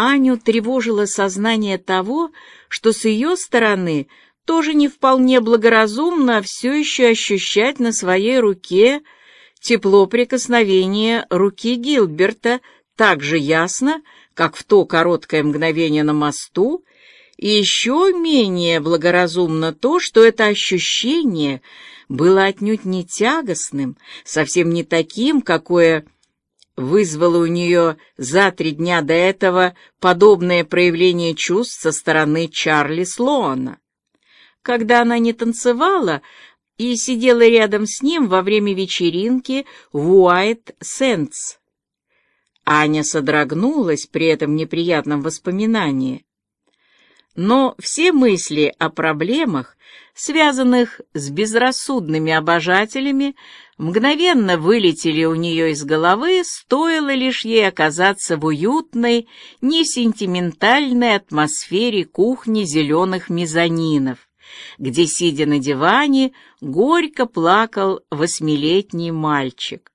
Аню тревожило сознание того, что с ее стороны тоже не вполне благоразумно все еще ощущать на своей руке тепло прикосновения руки Гилберта так же ясно, как в то короткое мгновение на мосту, и еще менее благоразумно то, что это ощущение было отнюдь не тягостным, совсем не таким, какое вызвало у нее за три дня до этого подобное проявление чувств со стороны Чарли Слоана. Когда она не танцевала и сидела рядом с ним во время вечеринки в Уайт Сэнс. Аня содрогнулась при этом неприятном воспоминании. Но все мысли о проблемах, связанных с безрассудными обожателями, мгновенно вылетели у нее из головы, стоило лишь ей оказаться в уютной, несентиментальной атмосфере кухни зеленых мезонинов, где, сидя на диване, горько плакал восьмилетний мальчик.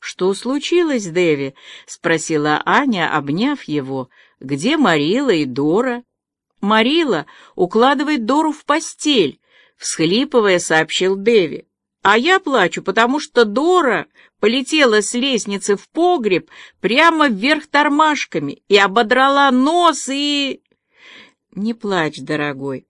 «Что случилось, Дэви?» — спросила Аня, обняв его. «Где Марила и Дора?» «Марила укладывает Дору в постель», — всхлипывая, сообщил Дэви. «А я плачу, потому что Дора полетела с лестницы в погреб прямо вверх тормашками и ободрала нос и...» «Не плачь, дорогой.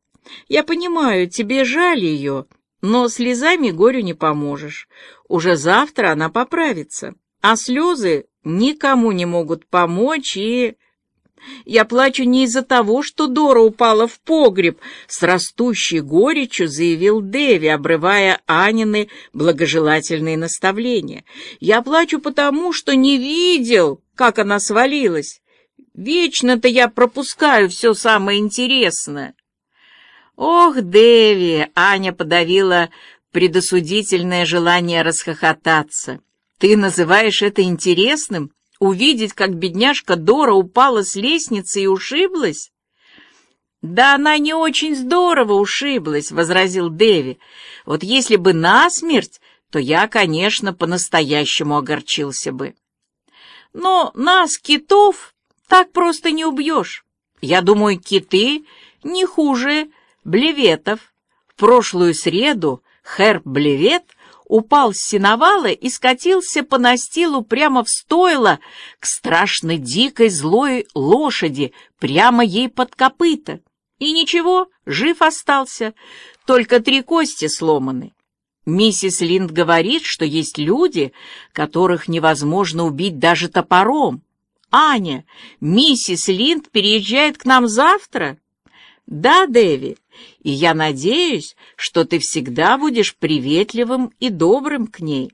Я понимаю, тебе жаль ее, но слезами горю не поможешь. Уже завтра она поправится, а слезы никому не могут помочь и...» Я плачу не из-за того, что Дора упала в погреб, с растущей горечью заявил Дэви, обрывая Анины благожелательные наставления. Я плачу потому, что не видел, как она свалилась. Вечно-то я пропускаю все самое интересное. Ох, Дэви, Аня подавила предосудительное желание расхохотаться. Ты называешь это интересным? Увидеть, как бедняжка Дора упала с лестницы и ушиблась? «Да она не очень здорово ушиблась», — возразил Дэви. «Вот если бы насмерть, то я, конечно, по-настоящему огорчился бы. Но нас, китов, так просто не убьешь. Я думаю, киты не хуже блеветов. В прошлую среду Херб Блевет упал с сеновала и скатился по настилу прямо в стойло к страшно дикой злой лошади, прямо ей под копыта. И ничего, жив остался, только три кости сломаны. Миссис Линд говорит, что есть люди, которых невозможно убить даже топором. Аня, миссис Линд переезжает к нам завтра? Да, Дэви, и я надеюсь, что ты всегда будешь приветливым и добрым к ней.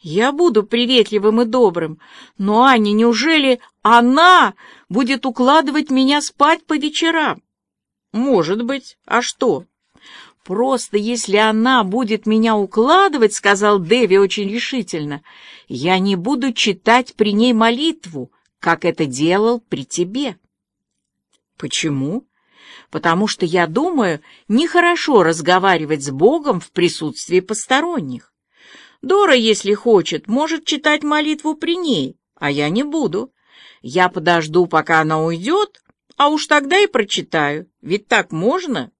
Я буду приветливым и добрым, но, Аня, неужели она будет укладывать меня спать по вечерам? Может быть, а что? Просто если она будет меня укладывать, сказал Дэви очень решительно, я не буду читать при ней молитву, как это делал при тебе. Почему? Потому что я думаю, нехорошо разговаривать с Богом в присутствии посторонних. Дора, если хочет, может читать молитву при ней, а я не буду. Я подожду, пока она уйдет, а уж тогда и прочитаю. Ведь так можно?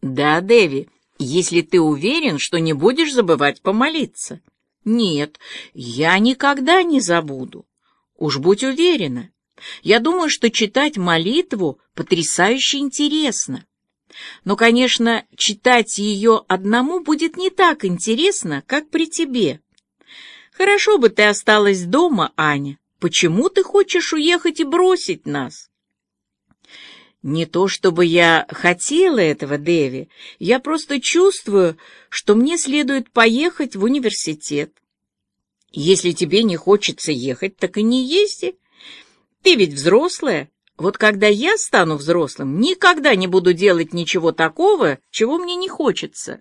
Да, Дэви, если ты уверен, что не будешь забывать помолиться. Нет, я никогда не забуду. Уж будь уверена. Я думаю, что читать молитву потрясающе интересно. Но, конечно, читать ее одному будет не так интересно, как при тебе. Хорошо бы ты осталась дома, Аня. Почему ты хочешь уехать и бросить нас? Не то чтобы я хотела этого, Дэви. Я просто чувствую, что мне следует поехать в университет. Если тебе не хочется ехать, так и не езди. Ты ведь взрослая. Вот когда я стану взрослым, никогда не буду делать ничего такого, чего мне не хочется.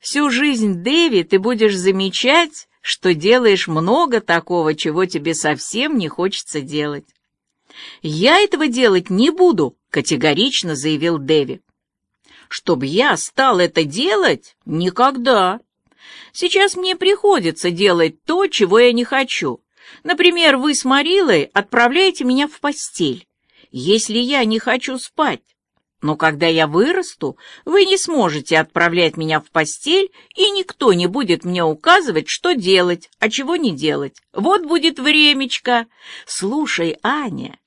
Всю жизнь, Дэви, ты будешь замечать, что делаешь много такого, чего тебе совсем не хочется делать. Я этого делать не буду, категорично заявил Дэви. Чтобы я стал это делать? Никогда. Сейчас мне приходится делать то, чего я не хочу Например, вы с Марилой отправляете меня в постель, если я не хочу спать. Но когда я вырасту, вы не сможете отправлять меня в постель, и никто не будет мне указывать, что делать, а чего не делать. Вот будет времечко. Слушай, Аня,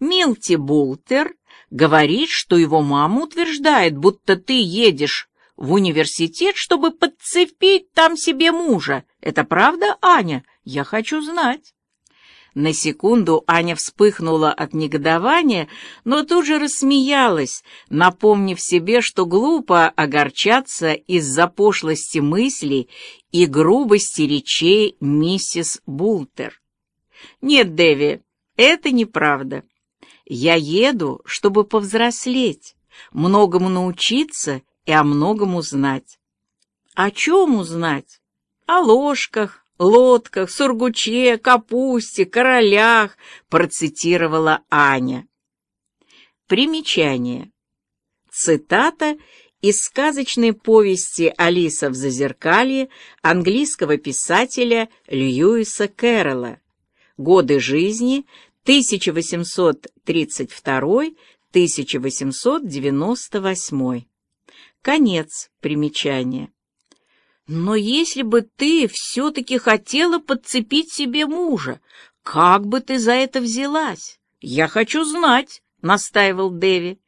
Милти Бултер говорит, что его мама утверждает, будто ты едешь в университет, чтобы подцепить там себе мужа. Это правда, Аня? Я хочу знать. На секунду Аня вспыхнула от негодования, но тут же рассмеялась, напомнив себе, что глупо огорчаться из-за пошлости мыслей и грубости речей миссис Бултер. «Нет, Дэви, это неправда. Я еду, чтобы повзрослеть, многому научиться и о многом узнать». «О чем узнать?» «О ложках, лодках, сургуче, капусте, королях, процитировала Аня. Примечание. Цитата из сказочной повести «Алиса в зазеркалье» английского писателя Льюиса Кэрролла. Годы жизни 1832-1898. Конец примечания. Но если бы ты все-таки хотела подцепить себе мужа, как бы ты за это взялась? Я хочу знать, — настаивал Дэви,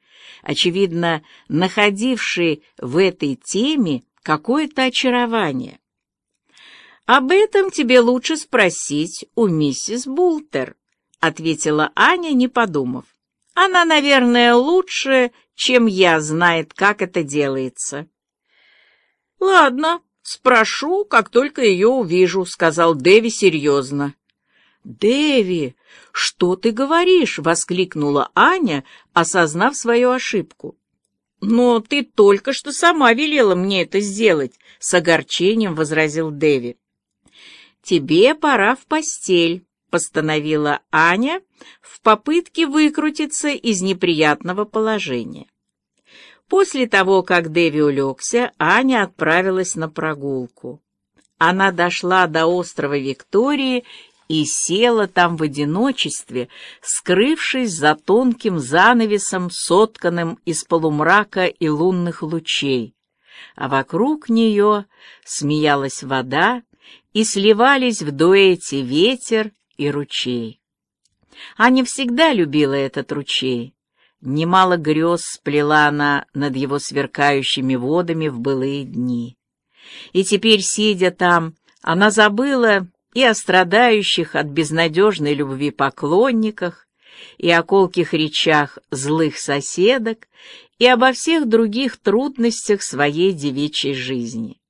очевидно, находивший в этой теме какое-то очарование. «Об этом тебе лучше спросить у миссис Бултер», — ответила Аня, не подумав. «Она, наверное, лучше, чем я, знает, как это делается». «Ладно», «Спрошу, как только ее увижу», — сказал Дэви серьезно. «Дэви, что ты говоришь?» — воскликнула Аня, осознав свою ошибку. «Но ты только что сама велела мне это сделать», — с огорчением возразил Дэви. «Тебе пора в постель», — постановила Аня в попытке выкрутиться из неприятного положения. После того, как Дэви улегся, Аня отправилась на прогулку. Она дошла до острова Виктории и села там в одиночестве, скрывшись за тонким занавесом, сотканным из полумрака и лунных лучей. А вокруг нее смеялась вода, и сливались в дуэте ветер и ручей. Аня всегда любила этот ручей. Немало грез сплела она над его сверкающими водами в былые дни. И теперь, сидя там, она забыла и о страдающих от безнадежной любви поклонниках, и о колких речах злых соседок, и обо всех других трудностях своей девичьей жизни.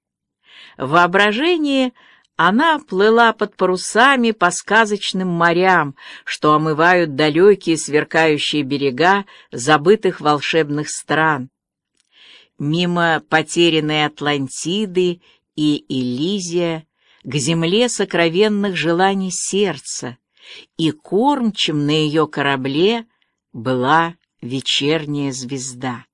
В воображении она плыла под парусами по сказочным морям, что омывают далекие сверкающие берега забытых волшебных стран. Мимо потерянной Атлантиды и Элизия к земле сокровенных желаний сердца, и кормчем на ее корабле была вечерняя звезда.